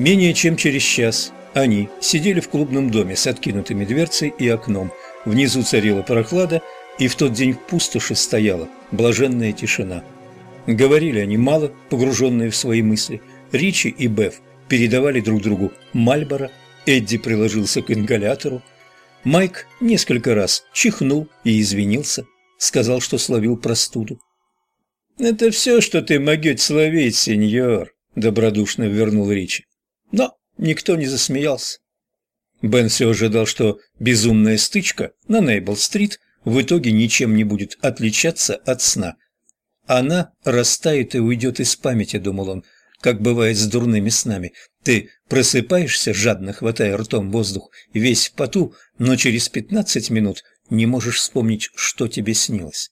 Менее чем через час они сидели в клубном доме с откинутыми дверцей и окном. Внизу царила прохлада, и в тот день в пустоши стояла блаженная тишина. Говорили они мало, погруженные в свои мысли. Ричи и Беф передавали друг другу Мальборо, Эдди приложился к ингалятору. Майк несколько раз чихнул и извинился, сказал, что словил простуду. «Это все, что ты могешь словить, сеньор», — добродушно вернул Ричи. Но никто не засмеялся. Бен все ожидал, что безумная стычка на Нейбл-стрит в итоге ничем не будет отличаться от сна. Она растает и уйдет из памяти, думал он, как бывает с дурными снами. Ты просыпаешься, жадно хватая ртом воздух, весь в поту, но через пятнадцать минут не можешь вспомнить, что тебе снилось.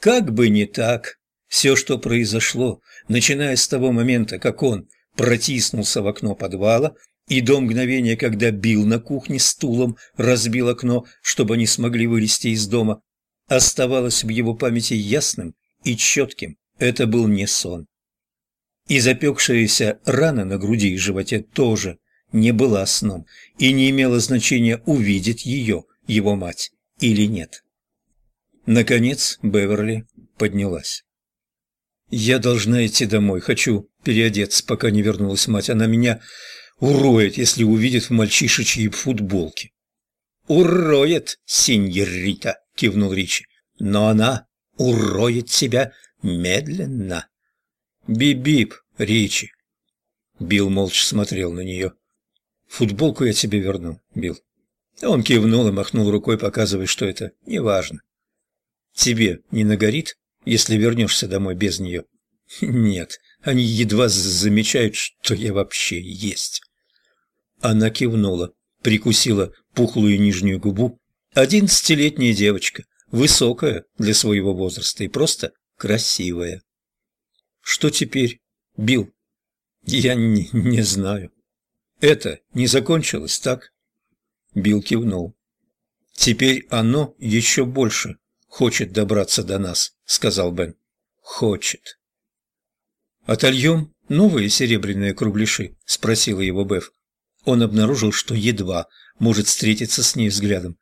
Как бы не так, все, что произошло, начиная с того момента, как он протиснулся в окно подвала, и до мгновения, когда бил на кухне стулом, разбил окно, чтобы они смогли вылезти из дома, оставалось в его памяти ясным и четким. Это был не сон. И запекшаяся рана на груди и животе тоже не была сном, и не имело значения, увидеть ее, его мать, или нет. Наконец Беверли поднялась. «Я должна идти домой, хочу переодеться, пока не вернулась мать. Она меня уроет, если увидит в мальчишечьей футболке». «Уроет, синьорита!» — кивнул Ричи. «Но она уроет тебя медленно». «Бип-бип, Ричи!» Билл молча смотрел на нее. «Футболку я тебе верну, Билл». Он кивнул и махнул рукой, показывая, что это неважно. «Тебе не нагорит, если вернешься домой без нее?» «Нет, они едва замечают, что я вообще есть». Она кивнула, прикусила пухлую нижнюю губу. Одиннадцатилетняя девочка, высокая для своего возраста и просто красивая. Что теперь, Билл? Я не, не знаю. Это не закончилось, так? Билл кивнул. Теперь оно еще больше хочет добраться до нас, сказал Бен. Хочет. «Отольем новые серебряные кругляши?» – спросила его Беф. Он обнаружил, что едва может встретиться с ней взглядом.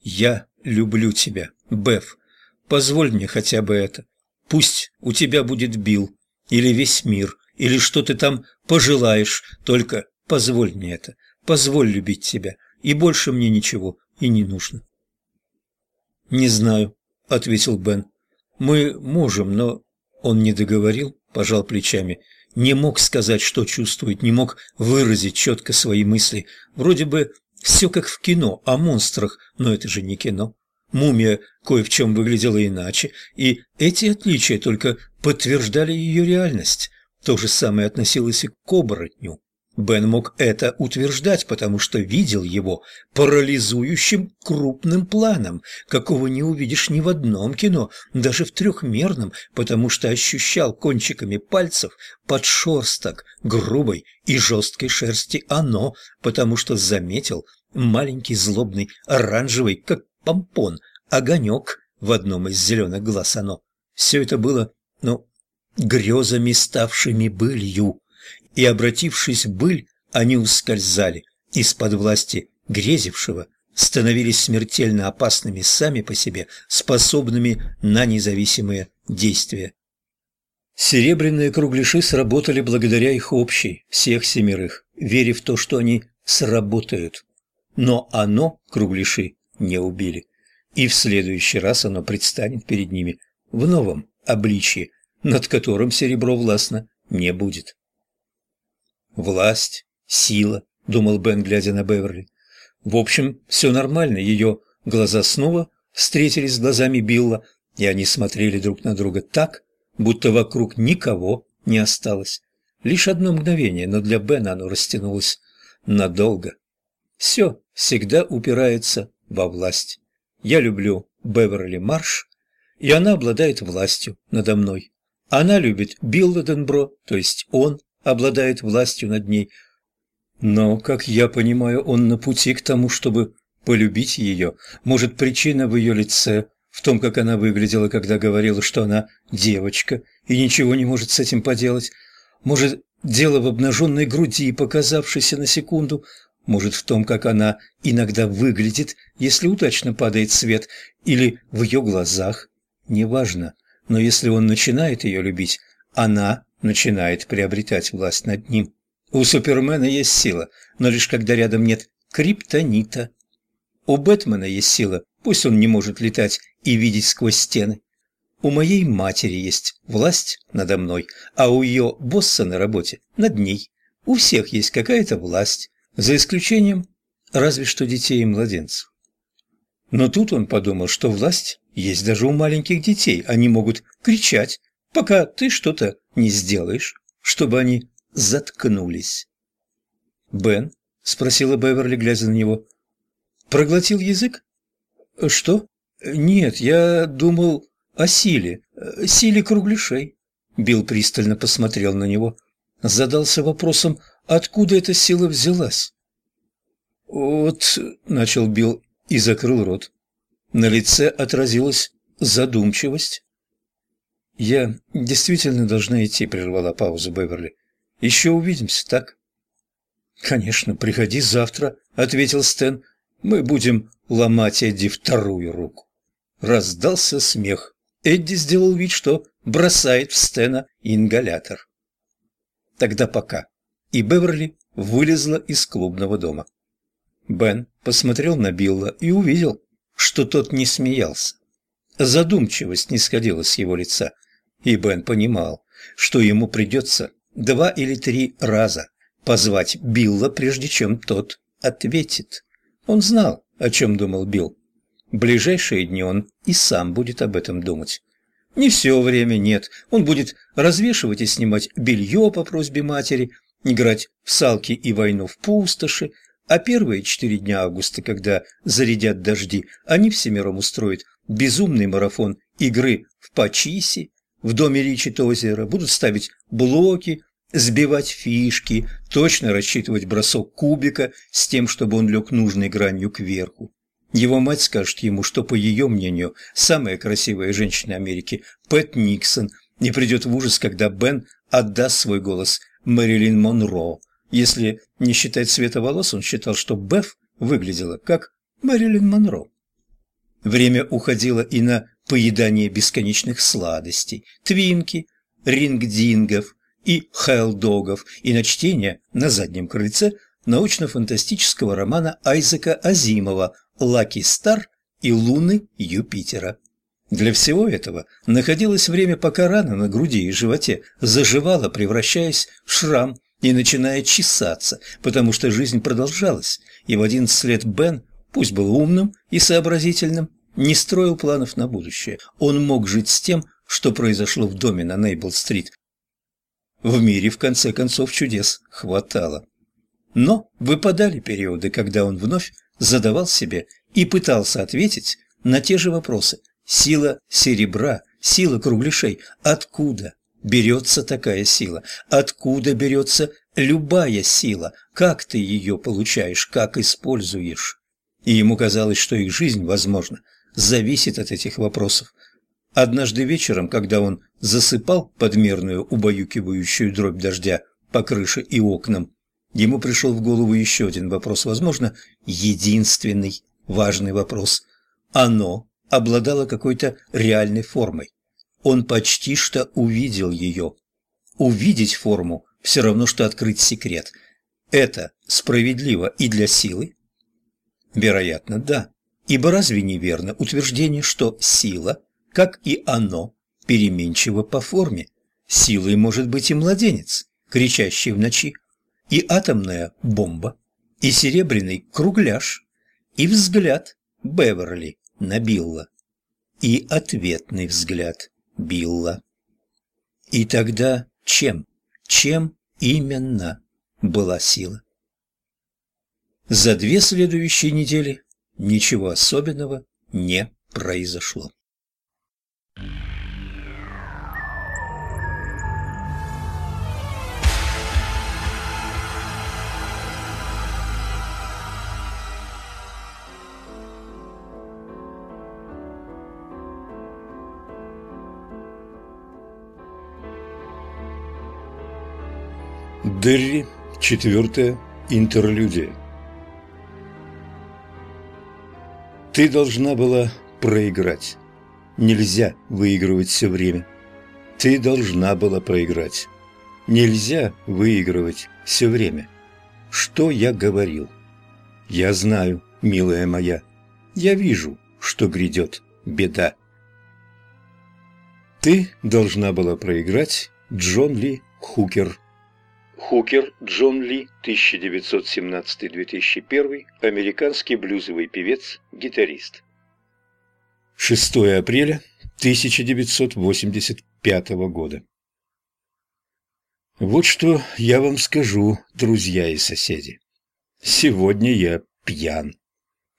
«Я люблю тебя, Беф. Позволь мне хотя бы это. Пусть у тебя будет Билл, или весь мир, или что ты там пожелаешь, только позволь мне это, позволь любить тебя, и больше мне ничего и не нужно. «Не знаю», — ответил Бен. «Мы можем, но...» Он не договорил, пожал плечами. Не мог сказать, что чувствует, не мог выразить четко свои мысли. Вроде бы все как в кино, о монстрах, но это же не кино. Мумия кое в чем выглядела иначе, и эти отличия только подтверждали ее реальность. То же самое относилось и к оборотню. Бен мог это утверждать, потому что видел его парализующим крупным планом, какого не увидишь ни в одном кино, даже в трехмерном, потому что ощущал кончиками пальцев подшерсток грубой и жесткой шерсти оно, потому что заметил маленький злобный оранжевый, как помпон, огонек в одном из зеленых глаз оно. Все это было, ну, грезами, ставшими былью, и, обратившись в быль, они ускользали из-под власти грезившего, становились смертельно опасными сами по себе, способными на независимые действия. Серебряные кругляши сработали благодаря их общей, всех семерых, веря в то, что они сработают. Но оно, кругляши, не убили. И в следующий раз оно предстанет перед ними в новом обличье, над которым серебро властно не будет. «Власть, сила», — думал Бен, глядя на Беверли. В общем, все нормально, ее глаза снова встретились с глазами Билла, и они смотрели друг на друга так, будто вокруг никого не осталось. Лишь одно мгновение, но для Бена оно растянулось надолго. Все всегда упирается во власть. Я люблю Беверли Марш, и она обладает властью надо мной. Она любит Билла Денбро, то есть он обладает властью над ней. Но, как я понимаю, он на пути к тому, чтобы полюбить ее. Может, причина в ее лице, в том, как она выглядела, когда говорила, что она девочка, и ничего не может с этим поделать. Может, дело в обнаженной груди, показавшейся на секунду, может в том, как она иногда выглядит, если удачно падает свет, или в ее глазах, неважно. Но если он начинает ее любить, она начинает приобретать власть над ним. У Супермена есть сила, но лишь когда рядом нет криптонита. У Бэтмена есть сила, пусть он не может летать и видеть сквозь стены. У моей матери есть власть надо мной, а у ее босса на работе над ней. У всех есть какая-то власть, за исключением разве что детей и младенцев. Но тут он подумал, что власть есть даже у маленьких детей. Они могут кричать, пока ты что-то не сделаешь, чтобы они заткнулись. «Бен?» — спросила Беверли, глядя на него. «Проглотил язык?» «Что?» «Нет, я думал о силе, силе кругляшей». Билл пристально посмотрел на него. Задался вопросом, откуда эта сила взялась. «Вот», — начал Билл и закрыл рот. На лице отразилась задумчивость. «Я действительно должна идти», — прервала паузу Беверли. «Еще увидимся, так?» «Конечно, приходи завтра», — ответил Стэн. «Мы будем ломать Эдди вторую руку». Раздался смех. Эдди сделал вид, что бросает в Стена ингалятор. «Тогда пока». И Беверли вылезла из клубного дома. Бен посмотрел на Билла и увидел, что тот не смеялся. Задумчивость не сходила с его лица, и Бен понимал, что ему придется два или три раза позвать Билла, прежде чем тот ответит. Он знал, о чем думал Билл. ближайшие дни он и сам будет об этом думать. Не все время, нет. Он будет развешивать и снимать белье по просьбе матери, играть в салки и войну в пустоши, а первые четыре дня августа, когда зарядят дожди, они всемиром устроят безумный марафон игры в Пачиси, в доме Ричи Тозера, будут ставить блоки, сбивать фишки, точно рассчитывать бросок кубика с тем, чтобы он лег нужной гранью кверху. Его мать скажет ему, что, по ее мнению, самая красивая женщина Америки – Пэт Никсон, не придет в ужас, когда Бен отдаст свой голос Мэрилин Монро. Если не считать цвета волос, он считал, что Беф выглядела как Мэрилин Монро. Время уходило и на поедание бесконечных сладостей, твинки, рингдингов и хелдогов, и на чтение на заднем крыльце научно-фантастического романа Айзека Азимова «Лаки Стар» и «Луны Юпитера». Для всего этого находилось время, пока рана на груди и животе заживала, превращаясь в шрам и начиная чесаться, потому что жизнь продолжалась, и в одиннадцать лет Бен, пусть был умным и сообразительным, не строил планов на будущее. Он мог жить с тем, что произошло в доме на Нейбл-стрит. В мире, в конце концов, чудес хватало. Но выпадали периоды, когда он вновь задавал себе и пытался ответить на те же вопросы. Сила серебра, сила кругляшей. Откуда берется такая сила? Откуда берется любая сила? Как ты ее получаешь? Как используешь? И ему казалось, что их жизнь, возможно, зависит от этих вопросов. Однажды вечером, когда он засыпал подмерную убаюкивающую дробь дождя по крыше и окнам, ему пришел в голову еще один вопрос, возможно, единственный важный вопрос. Оно обладало какой-то реальной формой. Он почти что увидел ее. Увидеть форму – все равно, что открыть секрет. Это справедливо и для силы? Вероятно, да. Ибо разве не верно утверждение, что сила, как и оно, переменчива по форме? Силой может быть и младенец, кричащий в ночи, и атомная бомба, и серебряный кругляш, и взгляд Беверли на Билла, и ответный взгляд Билла. И тогда чем, чем именно была сила? За две следующие недели ничего особенного не произошло. Дерри, четвертая интерлюдия. Ты должна была проиграть. Нельзя выигрывать все время. Ты должна была проиграть. Нельзя выигрывать все время. Что я говорил? Я знаю, милая моя. Я вижу, что грядет беда. Ты должна была проиграть Джон Ли Хукер. Хукер Джон Ли, 1917-2001, американский блюзовый певец, гитарист. 6 апреля 1985 года. Вот что я вам скажу, друзья и соседи. Сегодня я пьян.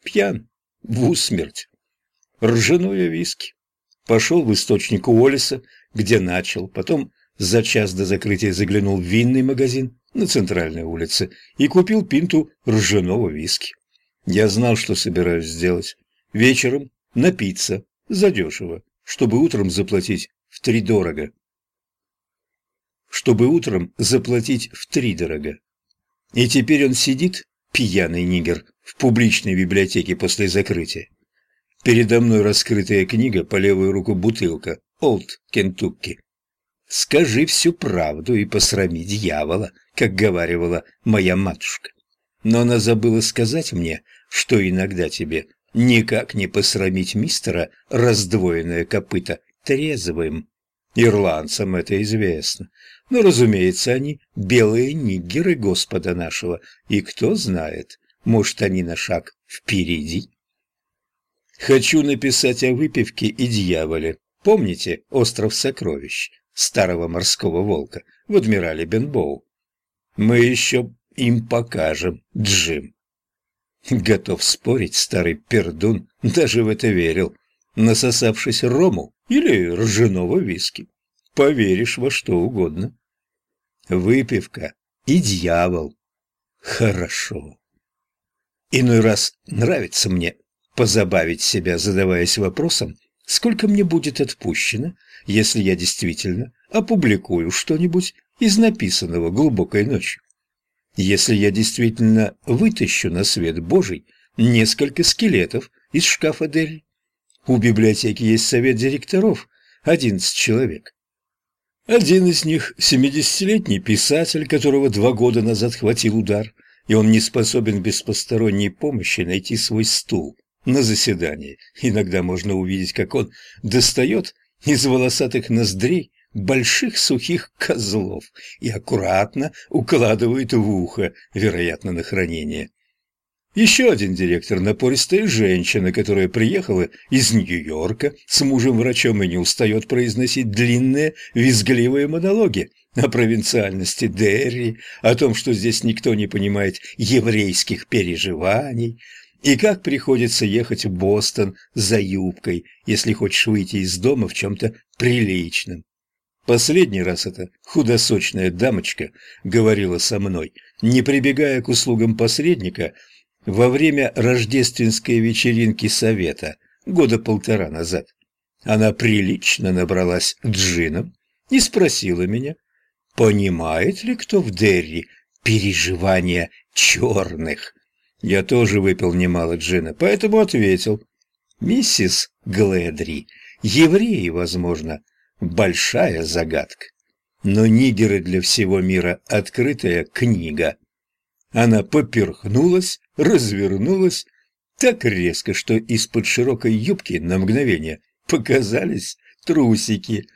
Пьян в усмерть. Ржаное виски. Пошел в источник Уоллеса, где начал, потом за час до закрытия заглянул в винный магазин на центральной улице и купил пинту ржаного виски. Я знал, что собираюсь сделать. Вечером напиться задешево, чтобы утром заплатить втридорого. Чтобы утром заплатить втридорого. И теперь он сидит, пьяный нигер, в публичной библиотеке после закрытия. Передо мной раскрытая книга, по левую руку бутылка, Олд Кентукки. Скажи всю правду и посрами дьявола, как говаривала моя матушка. Но она забыла сказать мне, что иногда тебе никак не посрамить мистера раздвоенное копыто трезвым. Ирландцам это известно. Но, разумеется, они белые нигеры Господа нашего, и кто знает, может, они на шаг впереди. Хочу написать о выпивке и дьяволе. Помните «Остров сокровищ»? Старого морского волка в адмирале Бенбоу. Мы еще им покажем, Джим. Готов спорить, старый пердун даже в это верил, насосавшись рому или ржаного виски. Поверишь во что угодно. Выпивка и дьявол. Хорошо. Иной раз нравится мне позабавить себя, задаваясь вопросом, сколько мне будет отпущено, если я действительно опубликую что-нибудь из написанного глубокой ночью. Если я действительно вытащу на свет Божий несколько скелетов из шкафа Дели. У библиотеки есть совет директоров, одиннадцать человек. Один из них – семидесятилетний писатель, которого два года назад хватил удар, и он не способен без посторонней помощи найти свой стул на заседании. Иногда можно увидеть, как он достает из волосатых ноздрей больших сухих козлов и аккуратно укладывает в ухо, вероятно, на хранение. Еще один директор – напористая женщина, которая приехала из Нью-Йорка с мужем-врачом и не устает произносить длинные визгливые монологи о провинциальности Дерри, о том, что здесь никто не понимает еврейских переживаний, и как приходится ехать в Бостон за юбкой, если хочешь выйти из дома в чем-то приличном. Последний раз эта худосочная дамочка говорила со мной, не прибегая к услугам посредника, во время рождественской вечеринки совета года полтора назад. Она прилично набралась джином и спросила меня, понимает ли кто в Дерри переживания черных. Я тоже выпил немало джина, поэтому ответил. Миссис Глэдри, евреи, возможно, большая загадка. Но нигеры для всего мира – открытая книга. Она поперхнулась, развернулась так резко, что из-под широкой юбки на мгновение показались трусики.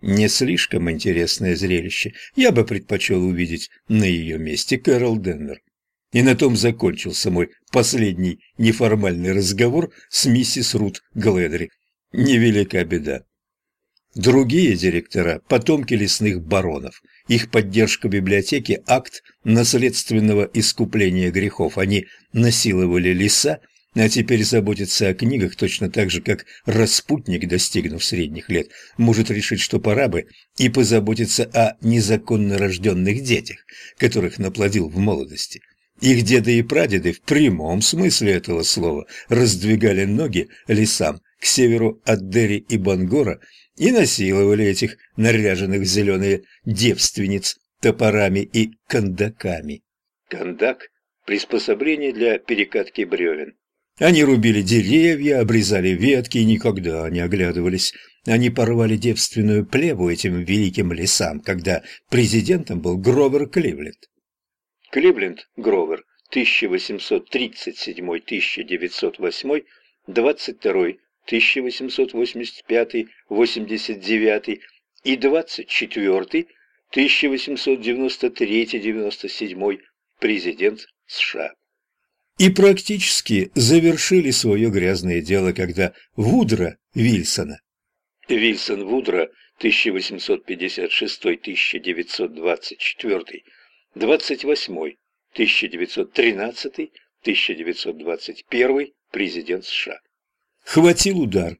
Не слишком интересное зрелище. Я бы предпочел увидеть на ее месте Кэрол Деннер. И на том закончился мой последний неформальный разговор с миссис Рут Глэдри. Невелика беда. Другие директора – потомки лесных баронов. Их поддержка библиотеки – акт наследственного искупления грехов. Они насиловали леса, а теперь заботятся о книгах точно так же, как распутник, достигнув средних лет, может решить, что пора бы, и позаботиться о незаконно рожденных детях, которых наплодил в молодости – их деды и прадеды в прямом смысле этого слова раздвигали ноги лесам к северу от Дери и Бангора и насиловали этих наряженных в зеленые девственниц топорами и кандаками. Кандак – приспособление для перекатки бревен. Они рубили деревья, обрезали ветки и никогда не оглядывались. Они порвали девственную плеву этим великим лесам, когда президентом был Гровер Кливленд. Кливленд Гровер, 1837-1908, 22 1885-89 и 24 1893-97 президент США. И практически завершили свое грязное дело, когда Вудро Вильсона Вильсон Вудро 1856-1924, 28 1913 1921 президент США. Хватил удар.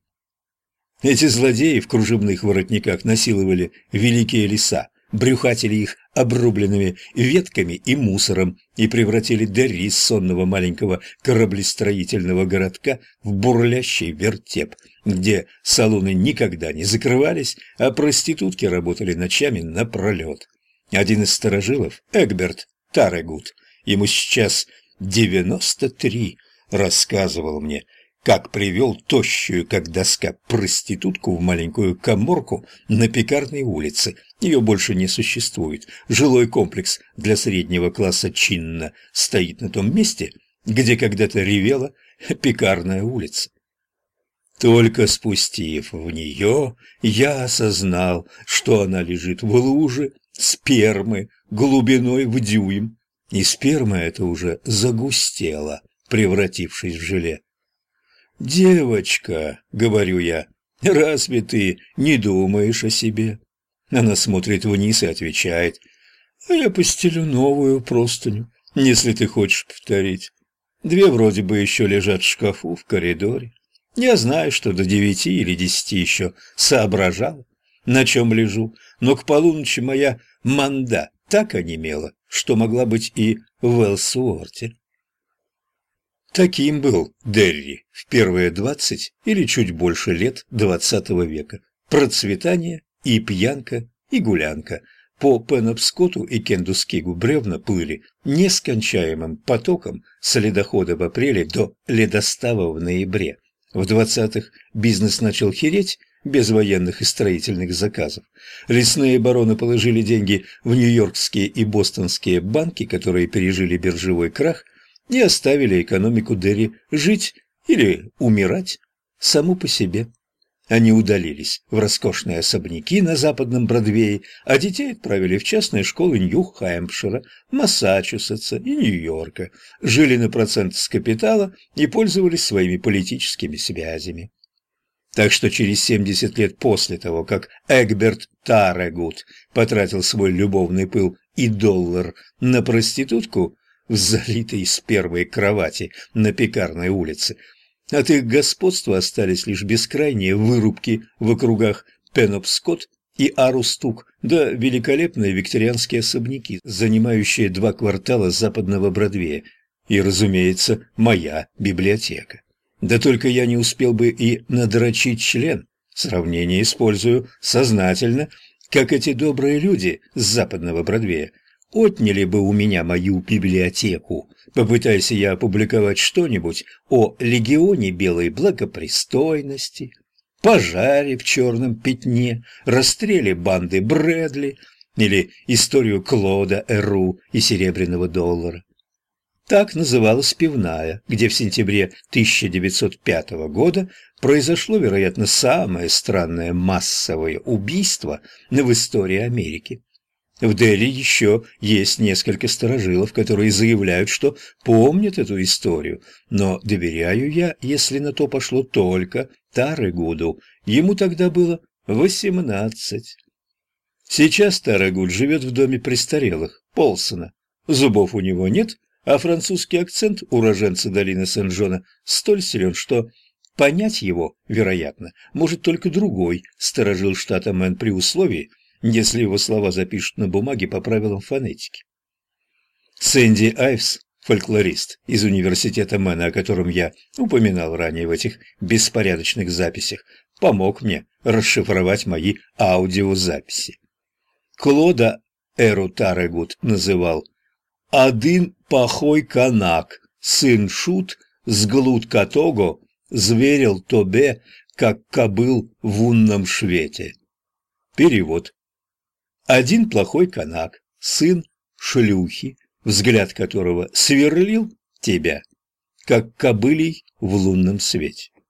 Эти злодеи в кружевных воротниках насиловали великие леса, брюхатили их обрубленными ветками и мусором и превратили Дерри из сонного маленького кораблестроительного городка в бурлящий вертеп, где салоны никогда не закрывались, а проститутки работали ночами напролет. Один из сторожилов, Эгберт Тарегут, ему сейчас девяносто три, рассказывал мне, как привел тощую, как доска, проститутку в маленькую коморку на Пекарной улице. Ее больше не существует. Жилой комплекс для среднего класса чинно стоит на том месте, где когда-то ревела Пекарная улица. Только спустив в нее, я осознал, что она лежит в луже спермы глубиной в дюйм, и сперма эта уже загустела, превратившись в желе. «Девочка», — говорю я, — «разве ты не думаешь о себе?» Она смотрит вниз и отвечает, «А я постелю новую простыню, если ты хочешь повторить. Две вроде бы еще лежат в шкафу в коридоре. Я знаю, что до девяти или десяти еще соображал, на чем лежу, но к полуночи моя манда так онемела, что могла быть и в Элсуорте. Таким был Дерри в первые двадцать или чуть больше лет двадцатого века. Процветание и пьянка, и гулянка. По Пенопскоту и Кендускигу бревна плыли нескончаемым потоком с ледохода в апреле до ледостава в ноябре. В двадцатых бизнес начал хереть без военных и строительных заказов. Лесные бароны положили деньги в нью-йоркские и бостонские банки, которые пережили биржевой крах, и оставили экономику Дерри жить или умирать саму по себе. Они удалились в роскошные особняки на западном Бродвее, а детей отправили в частные школы Нью-Хэмпшира, Массачусетса и Нью-Йорка, жили на процент с капитала и пользовались своими политическими связями. Так что через 70 лет после того, как Эгберт Тарегут потратил свой любовный пыл и доллар на проститутку, в залитой спермой кровати на Пекарной улице. От их господства остались лишь бескрайние вырубки в округах Пенопскот и Арустук, да великолепные викторианские особняки, занимающие два квартала западного Бродвея, и, разумеется, моя библиотека. Да только я не успел бы и надрочить член. Сравнение использую сознательно, как эти добрые люди с западного Бродвея – отняли бы у меня мою библиотеку, попытаясь я опубликовать что-нибудь о легионе белой благопристойности, пожаре в черном пятне, расстреле банды Брэдли или историю Клода Эру и серебряного доллара. Так называлась пивная, где в сентябре 1905 года произошло, вероятно, самое странное массовое убийство в истории Америки. В Дели еще есть несколько сторожилов, которые заявляют, что помнят эту историю, но доверяю я, если на то пошло только Тарегуду. Ему тогда было восемнадцать. Сейчас Тарегуд живет в доме престарелых, Полсона. Зубов у него нет, а французский акцент уроженца долины Сен-Жона столь силен, что понять его, вероятно, может только другой сторожил штата Мэн при условии, если его слова запишут на бумаге по правилам фонетики. Сэнди Айвс, фольклорист из университета Мэна, о котором я упоминал ранее в этих беспорядочных записях, помог мне расшифровать мои аудиозаписи. Клода Эру Тарегут называл. «Один пахой канак, сын Шут, с глут Катого, зверил тобе, как кобыл в унном швете». Перевод. Один плохой канак, сын шлюхи, взгляд которого сверлил тебя, как кобылей в лунном свете.